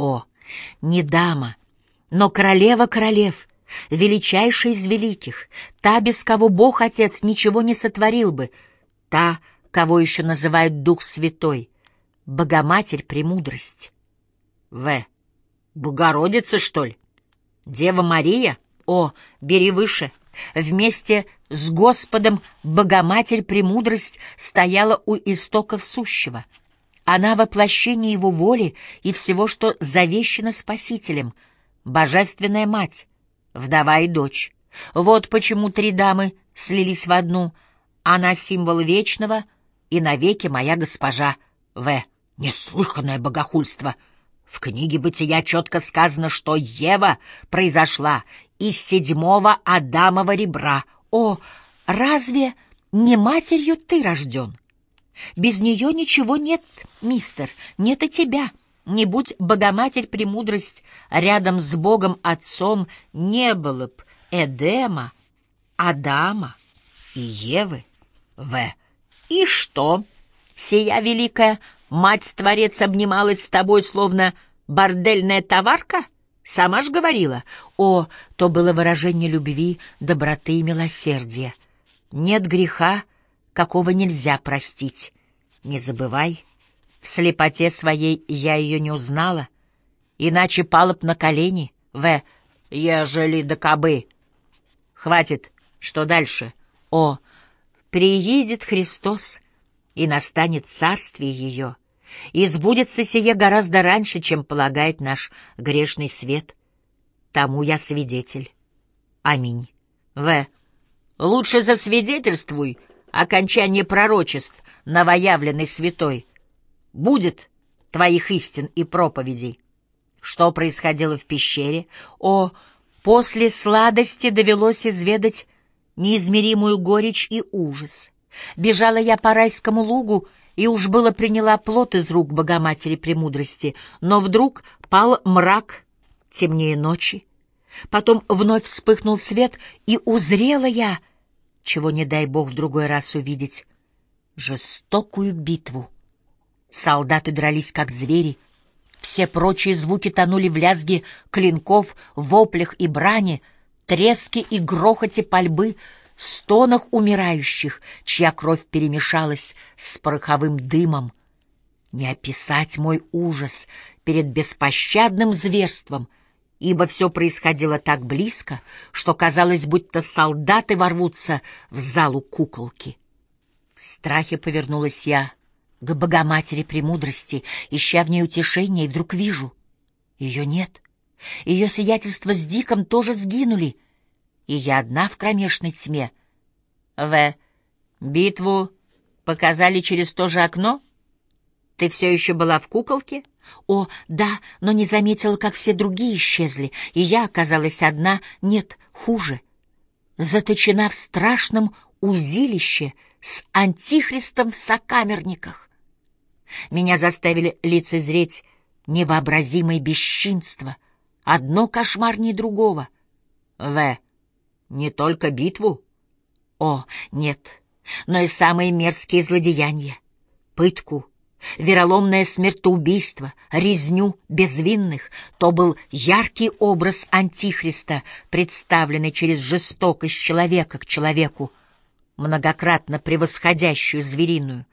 О, не дама, но королева королев, величайшая из великих, та, без кого Бог Отец ничего не сотворил бы, та, кого еще называют Дух Святой, Богоматерь Премудрость. В. Богородица, что ли? Дева Мария? О, бери выше. Вместе с Господом Богоматерь Премудрость стояла у истоков сущего. Она воплощение Его воли и всего, что завещено Спасителем, Божественная Мать, вдова и дочь. Вот почему три дамы слились в одну. Она символ вечного и навеки моя госпожа В. Неслыханное богохульство! В книге «Бытия» четко сказано, что Ева произошла из седьмого Адамова ребра. О, разве не матерью ты рожден? Без нее ничего нет, мистер, нет и тебя. Не будь Богоматерь премудрость рядом с Богом Отцом, не было б Эдема, Адама и Евы. В. И что? Сия великая мать-творец обнималась с тобой, словно бордельная товарка? Сама ж говорила. О, то было выражение любви, доброты и милосердия. Нет греха, какого нельзя простить. Не забывай, в слепоте своей я ее не узнала, иначе пала б на колени, В. Ежели да кабы. Хватит, что дальше? О, приедет Христос, и настанет царствие ее, и сбудется сие гораздо раньше, чем полагает наш грешный свет. Тому я свидетель. Аминь. В. Лучше засвидетельствуй окончание пророчеств новоявленной святой. Будет твоих истин и проповедей. Что происходило в пещере? О, после сладости довелось изведать неизмеримую горечь и ужас. Бежала я по райскому лугу, и уж было приняла плод из рук Богоматери Премудрости, но вдруг пал мрак темнее ночи. Потом вновь вспыхнул свет, и узрела я, чего не дай бог в другой раз увидеть, жестокую битву. Солдаты дрались, как звери, все прочие звуки тонули в лязге клинков, воплях и брани, треске и грохоте пальбы — стонах умирающих, чья кровь перемешалась с пороховым дымом. Не описать мой ужас перед беспощадным зверством, ибо все происходило так близко, что казалось, будто солдаты ворвутся в залу куколки. В страхе повернулась я к Богоматери Премудрости, ища в ней утешения, и вдруг вижу — ее нет. Ее сиятельство с Диком тоже сгинули — и я одна в кромешной тьме. В. Битву показали через то же окно? Ты все еще была в куколке? О, да, но не заметила, как все другие исчезли, и я оказалась одна, нет, хуже. Заточена в страшном узилище с антихристом в сокамерниках. Меня заставили лицезреть невообразимое бесчинство, одно кошмарнее другого. В. Не только битву? О, нет, но и самые мерзкие злодеяния. Пытку, вероломное смертоубийство, резню безвинных — то был яркий образ Антихриста, представленный через жестокость человека к человеку, многократно превосходящую звериную,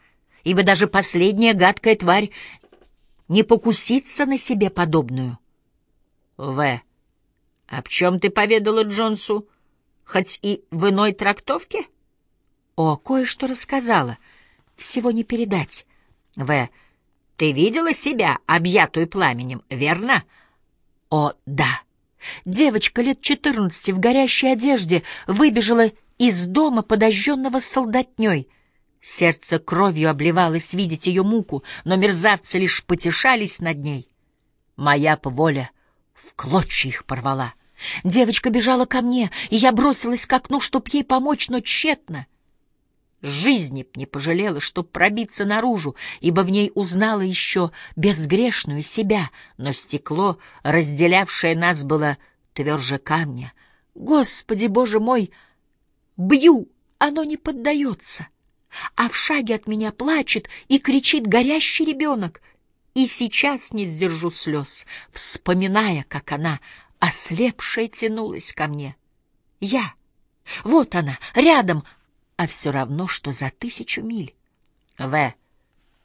ибо даже последняя гадкая тварь не покусится на себе подобную. В. Об чем ты поведала Джонсу? хоть и в иной трактовке? О, кое-что рассказала. Всего не передать. В. Ты видела себя, объятую пламенем, верно? О, да. Девочка лет четырнадцати в горящей одежде выбежала из дома, подожженного солдатней. Сердце кровью обливалось видеть ее муку, но мерзавцы лишь потешались над ней. Моя воля в клочья их порвала. Девочка бежала ко мне, и я бросилась к окну, чтоб ей помочь, но тщетно. Жизни б не пожалела, чтоб пробиться наружу, ибо в ней узнала еще безгрешную себя, но стекло, разделявшее нас, было тверже камня. Господи, Боже мой! Бью, оно не поддается. А в шаге от меня плачет и кричит горящий ребенок. и сейчас не сдержу слез, вспоминая, как она, ослепшая, тянулась ко мне. Я, вот она, рядом, а все равно, что за тысячу миль. В.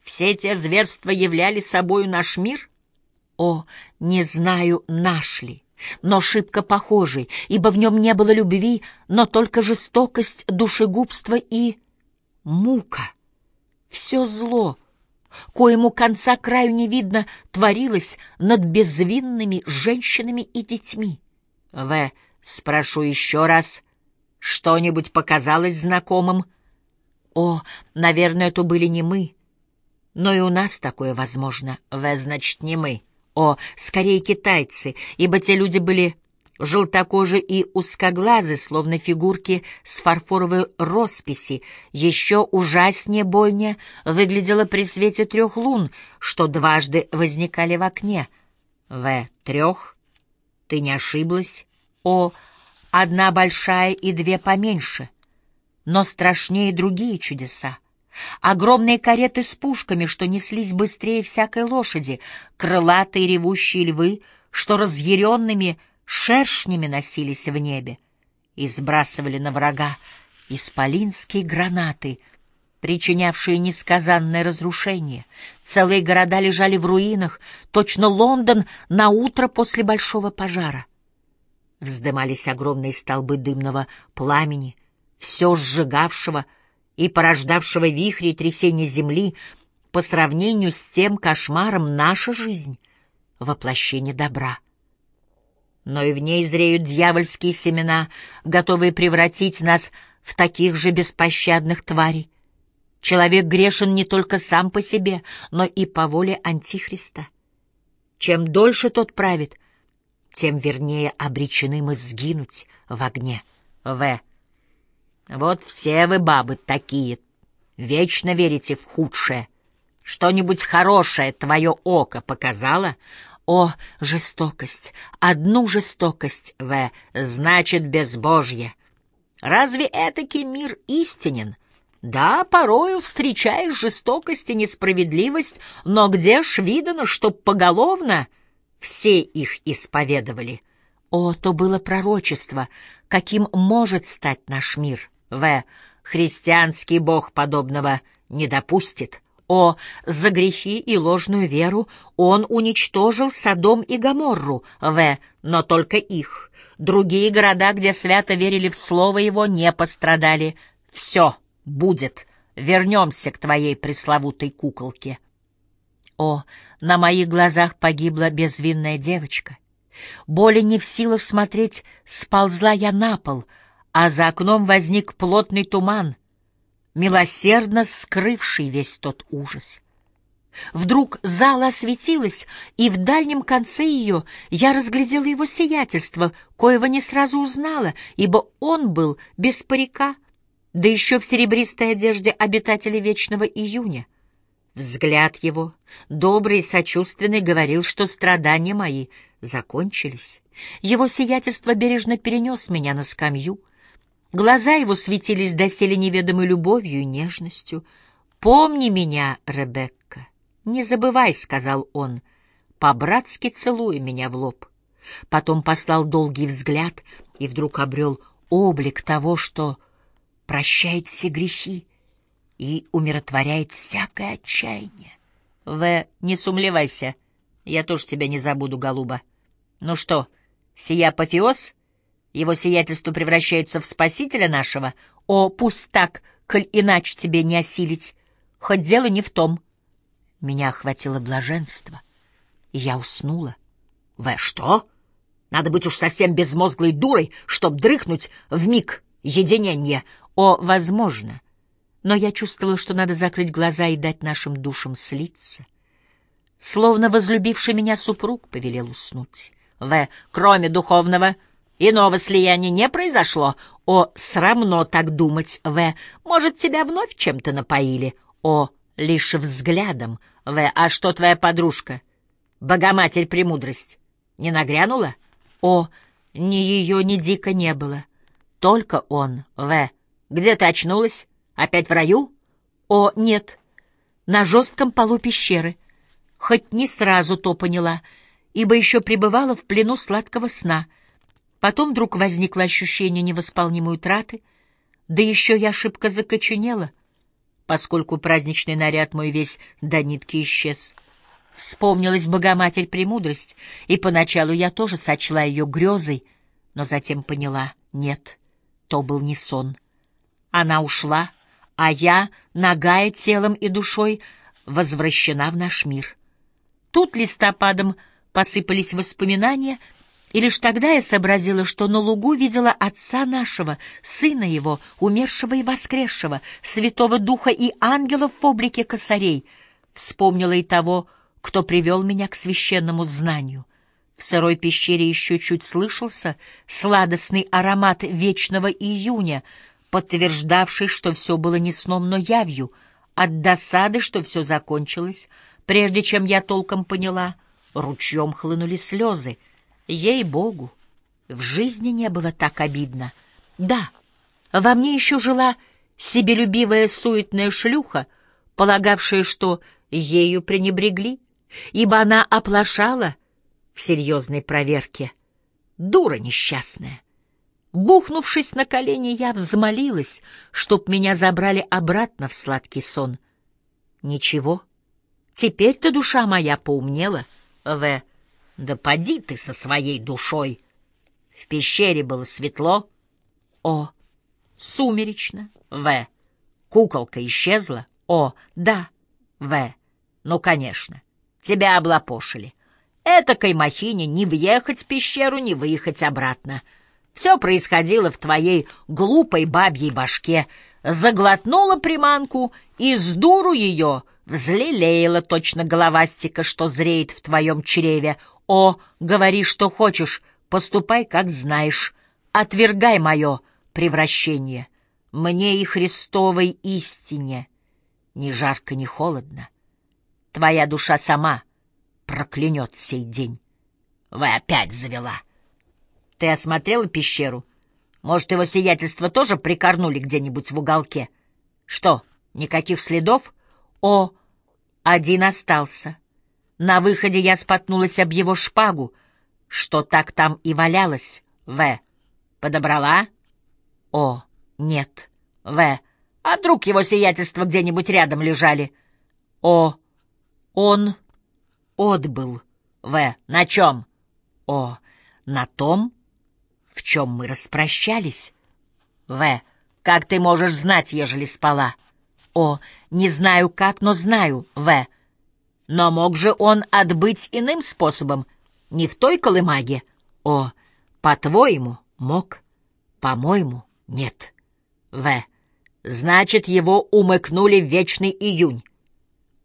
Все те зверства являли собою наш мир? О, не знаю, наш ли, но шибко похожий, ибо в нем не было любви, но только жестокость, душегубство и мука. Все зло, коему конца краю не видно, творилось над безвинными женщинами и детьми. В. Спрошу еще раз, что-нибудь показалось знакомым? О, наверное, это были не мы. Но и у нас такое возможно. В, значит, не мы. О, скорее китайцы, ибо те люди были желтокожи и узкоглазы, словно фигурки с фарфоровой росписи. Еще ужаснее бойня выглядела при свете трех лун, что дважды возникали в окне. В. Трех? Ты не ошиблась? О, одна большая и две поменьше. Но страшнее другие чудеса. Огромные кареты с пушками, что неслись быстрее всякой лошади, крылатые ревущие львы, что разъяренными шершнями носились в небе и сбрасывали на врага исполинские гранаты, причинявшие несказанное разрушение. Целые города лежали в руинах, точно Лондон на утро после большого пожара. Вздымались огромные столбы дымного пламени, все сжигавшего и порождавшего вихри и трясения земли по сравнению с тем кошмаром наша жизнь — воплощение добра. Но и в ней зреют дьявольские семена, готовые превратить нас в таких же беспощадных тварей. Человек грешен не только сам по себе, но и по воле Антихриста. Чем дольше тот правит, тем вернее обречены мы сгинуть в огне. В. Вот все вы, бабы, такие, вечно верите в худшее. Что-нибудь хорошее твое око показало? О, жестокость! Одну жестокость, В, значит безбожье. Разве этакий мир истинен? Да, порою встречаешь жестокость и несправедливость, но где ж видано, чтоб поголовно все их исповедовали. О, то было пророчество, каким может стать наш мир. В. Христианский бог подобного не допустит. О, за грехи и ложную веру он уничтожил Содом и Гоморру, В. Но только их. Другие города, где свято верили в слово его, не пострадали. Все будет. Вернемся к твоей пресловутой куколке. О, на моих глазах погибла безвинная девочка. Более не в силах смотреть, сползла я на пол, а за окном возник плотный туман, милосердно скрывший весь тот ужас. Вдруг зала осветилась, и в дальнем конце ее я разглядела его сиятельство, коего не сразу узнала, ибо он был без парика, да еще в серебристой одежде обитателя Вечного Июня. Взгляд его, добрый и сочувственный, говорил, что страдания мои закончились. Его сиятельство бережно перенес меня на скамью. Глаза его светились доселе неведомой любовью и нежностью. «Помни меня, Ребекка, не забывай», — сказал он, по-братски целуя меня в лоб. Потом послал долгий взгляд и вдруг обрел облик того, что прощает все грехи, и умиротворяет всякое отчаяние. В, не сумлевайся, я тоже тебя не забуду, голуба. Ну что, сия апофеоз? Его сиятельство превращается в спасителя нашего? О, пусть так, коль иначе тебе не осилить. Хоть дело не в том. Меня охватило блаженство, и я уснула. В, что? Надо быть уж совсем безмозглой дурой, чтоб дрыхнуть в миг единения. О, возможно, — но я чувствовала, что надо закрыть глаза и дать нашим душам слиться. Словно возлюбивший меня супруг повелел уснуть. В. Кроме духовного, иного слияния не произошло. О, срамно так думать. В. Может, тебя вновь чем-то напоили. О, лишь взглядом. В. А что твоя подружка? Богоматерь премудрость. Не нагрянула? О, ни ее, ни дико не было. Только он. В. Где ты очнулась? Опять в раю? О, нет, на жестком полу пещеры. хоть не сразу то поняла, ибо еще пребывала в плену сладкого сна. Потом вдруг возникло ощущение невосполнимой утраты, да еще я ошибка закоченела, поскольку праздничный наряд мой весь до нитки исчез. Вспомнилась Богоматерь Премудрость, и поначалу я тоже сочла ее грезой, но затем поняла — нет, то был не сон. Она ушла, а я, нагая телом и душой, возвращена в наш мир. Тут листопадом посыпались воспоминания, и лишь тогда я сообразила, что на лугу видела отца нашего, сына его, умершего и воскресшего, святого духа и ангелов в облике косарей. Вспомнила и того, кто привел меня к священному знанию. В сырой пещере еще чуть слышался сладостный аромат вечного июня, подтверждавший, что все было не сном, но явью, от досады, что все закончилось, прежде чем я толком поняла, ручьем хлынули слезы. Ей-богу, в жизни не было так обидно. Да, во мне еще жила себелюбивая суетная шлюха, полагавшая, что ею пренебрегли, ибо она оплошала в серьезной проверке. Дура несчастная. Бухнувшись на колени, я взмолилась, чтоб меня забрали обратно в сладкий сон. Ничего, теперь-то душа моя поумнела. В. Да поди ты со своей душой. В пещере было светло. О. Сумеречно. В. Куколка исчезла. О. Да. В. Ну, конечно. Тебя облапошили. Этакой махине не въехать в пещеру, не выехать обратно. Все происходило в твоей глупой бабьей башке. Заглотнула приманку и с дуру ее взлелеяла точно головастика, что зреет в твоем чреве. О, говори, что хочешь, поступай, как знаешь. Отвергай мое превращение. Мне и Христовой истине ни жарко, ни холодно. Твоя душа сама проклянет сей день. Вы опять завела. Ты осмотрела пещеру? Может, его сиятельство тоже прикорнули где-нибудь в уголке? Что, никаких следов? О, один остался. На выходе я споткнулась об его шпагу, что так там и валялось. В. Подобрала? О, нет. В. А вдруг его сиятельство где-нибудь рядом лежали? О, он отбыл. В. На чем? О. На том, в чем мы распрощались. В. Как ты можешь знать, ежели спала? О. Не знаю как, но знаю. В. Но мог же он отбыть иным способом, не в той колымаге? О. По-твоему, мог. По-моему, нет. В. Значит, его умыкнули в вечный июнь.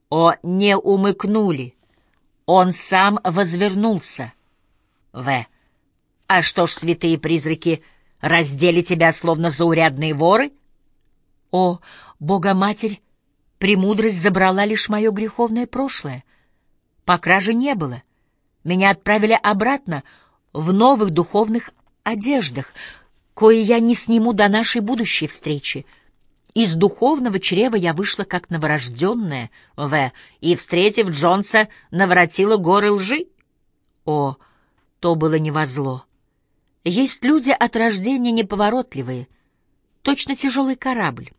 О, не умыкнули. Он сам возвернулся. В. А что ж, святые призраки, раздели тебя, словно заурядные воры? О, Богоматерь, премудрость забрала лишь мое греховное прошлое. По краже не было. Меня отправили обратно в новых духовных одеждах, кое я не сниму до нашей будущей встречи. Из духовного чрева я вышла как новорожденная, В, и, встретив Джонса, наворотила горы лжи. О, то было не во. Есть люди от рождения неповоротливые, точно тяжелый корабль.